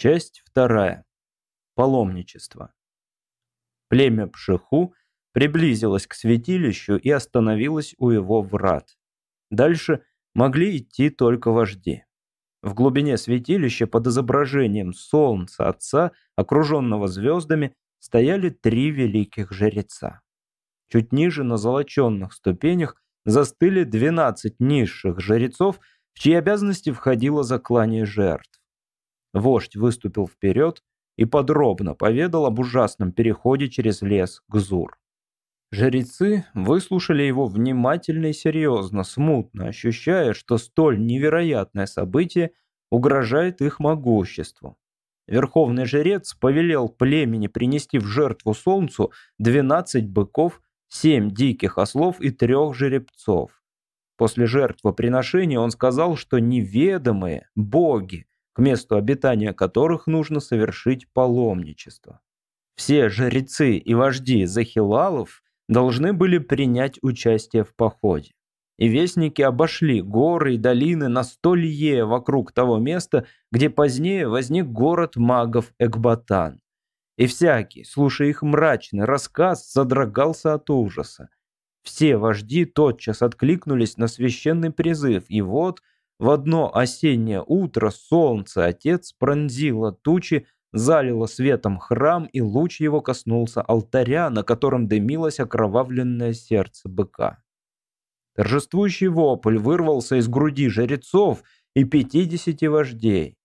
Часть вторая. Паломничество. Племя Пшеху приблизилось к святилищу и остановилось у его врат. Дальше могли идти только вожди. В глубине святилища под изображением солнца отца, окруженного звездами, стояли три великих жреца. Чуть ниже на золоченных ступенях застыли 12 низших жрецов, в чьи обязанности входило заклание жертв. Вождь выступил вперед и подробно поведал об ужасном переходе через лес к Зур. Жрецы выслушали его внимательно и серьезно, смутно ощущая, что столь невероятное событие угрожает их могуществу. Верховный жрец повелел племени принести в жертву солнцу 12 быков, 7 диких ослов и трех жеребцов. После жертвоприношения он сказал, что неведомые боги к месту обитания которых нужно совершить паломничество. Все жрецы и вожди захилалов должны были принять участие в походе. И вестники обошли горы и долины на сто вокруг того места, где позднее возник город магов Экбатан. И всякий, слушая их мрачный рассказ, задрогался от ужаса. Все вожди тотчас откликнулись на священный призыв, и вот – в одно осеннее утро солнце отец пронзило тучи, залило светом храм, и луч его коснулся алтаря, на котором дымилось окровавленное сердце быка. Торжествующий вопль вырвался из груди жрецов и пятидесяти вождей.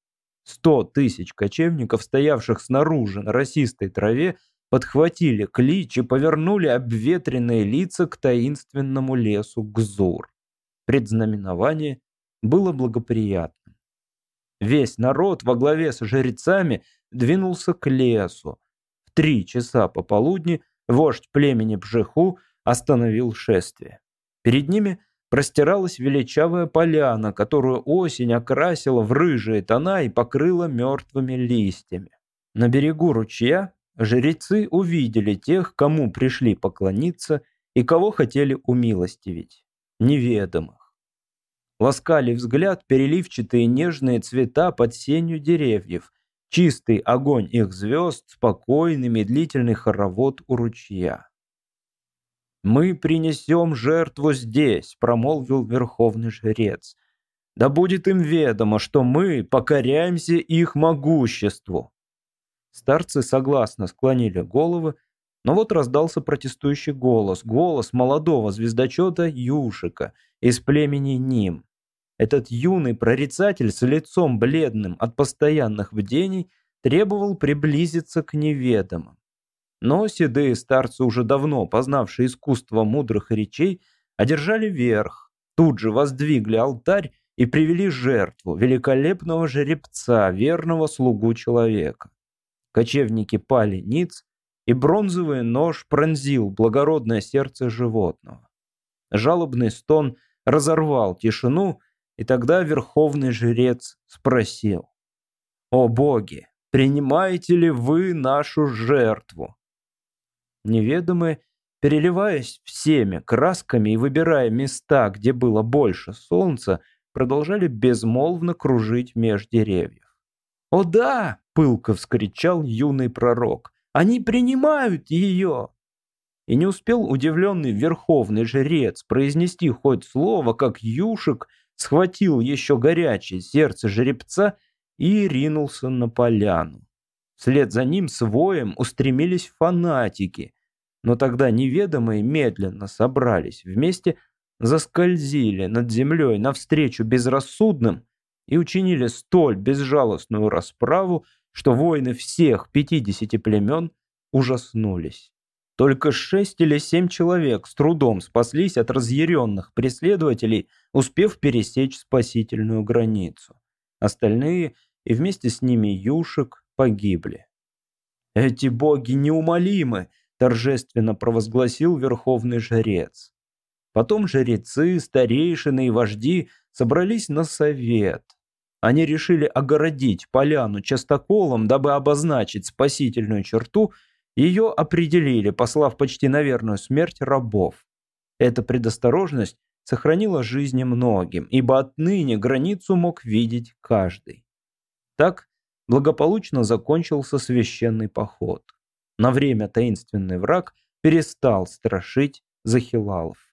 Сто тысяч кочевников, стоявших снаружи на росистой траве, подхватили клич и повернули обветренные лица к таинственному лесу Гзур. Предзнаменование было благоприятным. Весь народ во главе с жрецами двинулся к лесу. В три часа пополудни вождь племени Бжеху остановил шествие. Перед ними простиралась величавая поляна, которую осень окрасила в рыжие тона и покрыла мертвыми листьями. На берегу ручья жрецы увидели тех, кому пришли поклониться и кого хотели умилостивить, неведомых ласкали взгляд переливчатые нежные цвета под сенью деревьев, чистый огонь их звезд, спокойный медлительный хоровод у ручья. «Мы принесем жертву здесь», — промолвил верховный жрец. «Да будет им ведомо, что мы покоряемся их могуществу». Старцы согласно склонили головы, но вот раздался протестующий голос, голос молодого звездочета Юшика из племени Ним. Этот юный прорицатель с лицом бледным от постоянных бдений требовал приблизиться к неведомым. Но седые старцы, уже давно познавшие искусство мудрых речей, одержали верх, тут же воздвигли алтарь и привели жертву великолепного жеребца, верного слугу человека. Кочевники пали ниц, и бронзовый нож пронзил благородное сердце животного. Жалобный стон разорвал тишину, и тогда верховный жрец спросил, «О боги, принимаете ли вы нашу жертву?» Неведомые, переливаясь всеми красками и выбирая места, где было больше солнца, продолжали безмолвно кружить меж деревьев. «О да!» — пылко вскричал юный пророк. «Они принимают ее!» И не успел удивленный верховный жрец произнести хоть слово, как Юшек — схватил еще горячее сердце жеребца и ринулся на поляну. Вслед за ним с воем устремились фанатики, но тогда неведомые медленно собрались вместе, заскользили над землей навстречу безрассудным и учинили столь безжалостную расправу, что воины всех пятидесяти племен ужаснулись. Только шесть или семь человек с трудом спаслись от разъяренных преследователей, успев пересечь спасительную границу. Остальные, и вместе с ними Юшек, погибли. «Эти боги неумолимы!» – торжественно провозгласил верховный жрец. Потом жрецы, старейшины и вожди собрались на совет. Они решили огородить поляну частоколом, дабы обозначить спасительную черту – ее определили, послав почти на верную смерть рабов. Эта предосторожность сохранила жизни многим, ибо отныне границу мог видеть каждый. Так благополучно закончился священный поход. На время таинственный враг перестал страшить Захилалов.